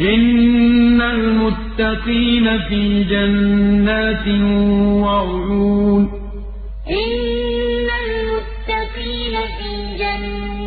إِنَّ الْمُتَّقِينَ فِي جَنَّاتٍ وَعُيُونٍ إِنَّ الْمُتَّقِينَ فِي جَنَّاتٍ